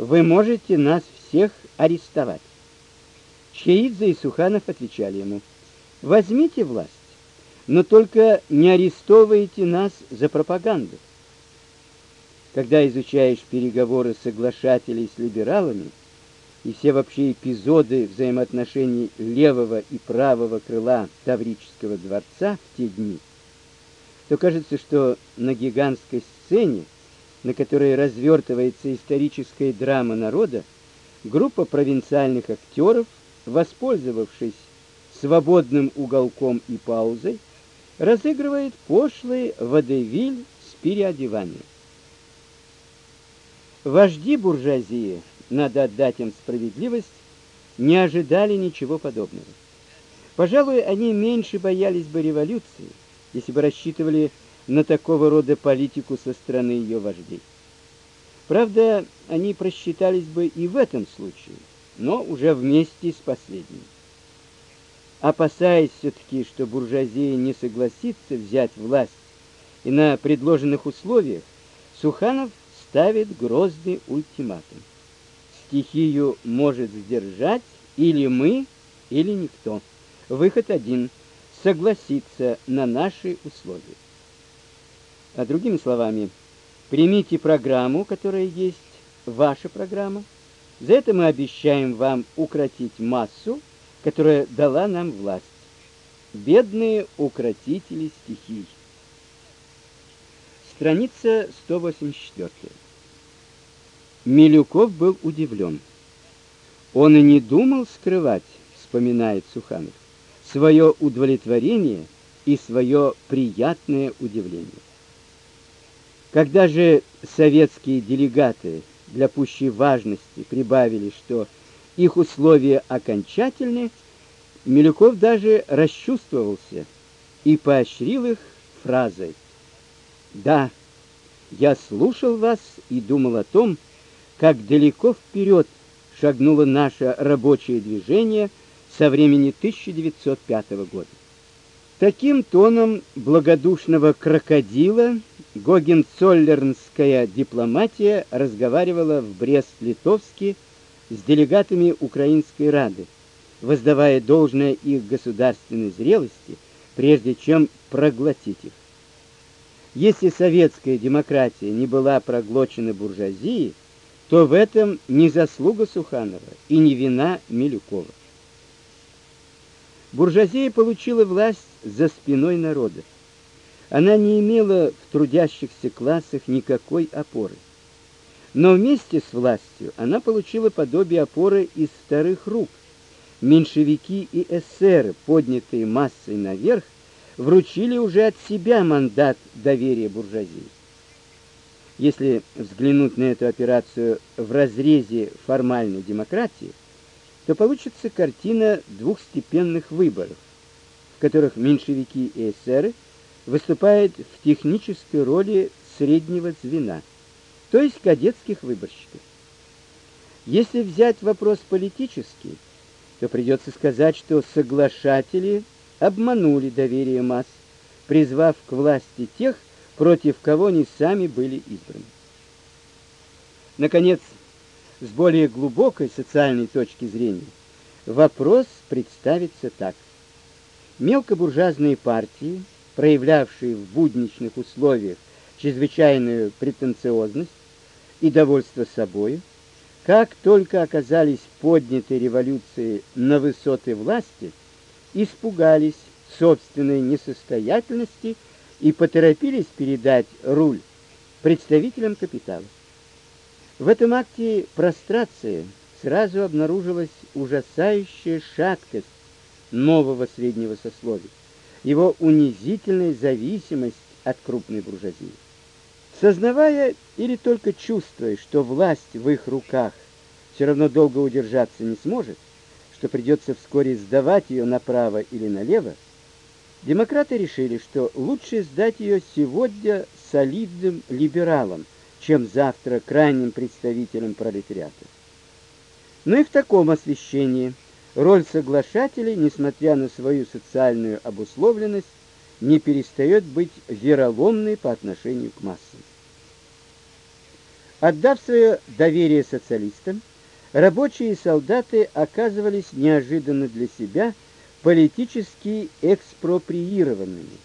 вы можете нас всех арестовать. Чаидзе и Суханов отвечали ему: "Возьмите власть, но только не арестовывайте нас за пропаганду". Когда изучаешь переговоры соглашателей с либералами и все вообще эпизоды взаимоотношений левого и правого крыла Таврического дворца в те дни, то кажется, что на гигантской сцене, на которой развертывается историческая драма народа, группа провинциальных актеров, воспользовавшись свободным уголком и паузой, разыгрывает пошлый водевиль с переодеванием. Вожди буржуазии, надо отдать им справедливость, не ожидали ничего подобного. Пожалуй, они меньше боялись бы революции, если бы рассчитывали на такого рода политику со стороны ее вождей. Правда, они просчитались бы и в этом случае, но уже вместе с последним. Опасаясь все таки что буржуазия не согласится взять власть и на предложенных условиях, Суханов ставит грозный ультиматум. Стихию может сдержать или мы, или никто. Выход один согласиться на наши условия. А другими словами, примите программу, которая есть ваша программа. За это мы обещаем вам укротить массу, которая дала нам власть. Бедные укротители стихий. Страница 184. Милюков был удивлен. Он и не думал скрывать, вспоминает Суханов, свое удовлетворение и свое приятное удивление. Когда же советские делегаты для пущей важности прибавили, что их условия окончательны, Милюков даже расчувствовался и поощрил их фразой: "Да, я слушал вас и думал о том, как далеко вперед шагнуло наше рабочее движение со времени 1905 года. Таким тоном благодушного крокодила Гогенцоллернская дипломатия разговаривала в Брест-Литовске с делегатами Украинской Рады, воздавая должное их государственной зрелости, прежде чем проглотить их. Если советская демократия не была проглочена буржуазией, то в этом не заслуга Суханова и не вина Милюкова. Буржуазия получила власть за спиной народа. Она не имела в трудящихся классах никакой опоры. Но вместе с властью она получила подобие опоры из старых рук. Меньшевики и эсеры, поднятые массой наверх, вручили уже от себя мандат доверия буржуазии. Если взглянуть на эту операцию в разрезе формальной демократии, то получится картина двухстепенных выборов, в которых меньшевики и эсеры выступают в технической роли среднего звена, то есть кадетских выборщиков. Если взять вопрос политический, то придется сказать, что соглашатели обманули доверие масс, призвав к власти тех, против кого они сами были избраны. Наконец, с более глубокой социальной точки зрения, вопрос представится так: мелкобуржуазные партии, проявлявшие в будничных условиях чрезвычайную претенциозность и довольство собой, как только оказались подняты революцией на высоты власти, испугались собственной несостоятельности и поторопились передать руль представителям капитала. В этом акте прострации сразу обнаружилась ужасающая шаткость нового среднего сословия, его унизительная зависимость от крупной буржуазии. Сознавая или только чувствуя, что власть в их руках все равно долго удержаться не сможет, что придется вскоре сдавать ее направо или налево, Демократы решили, что лучше сдать ее сегодня солидным либералам, чем завтра крайним представителям пролетариата. Но и в таком освещении роль соглашателей, несмотря на свою социальную обусловленность, не перестает быть вероломной по отношению к массам. Отдав свое доверие социалистам, рабочие и солдаты оказывались неожиданно для себя политически экспроприированными.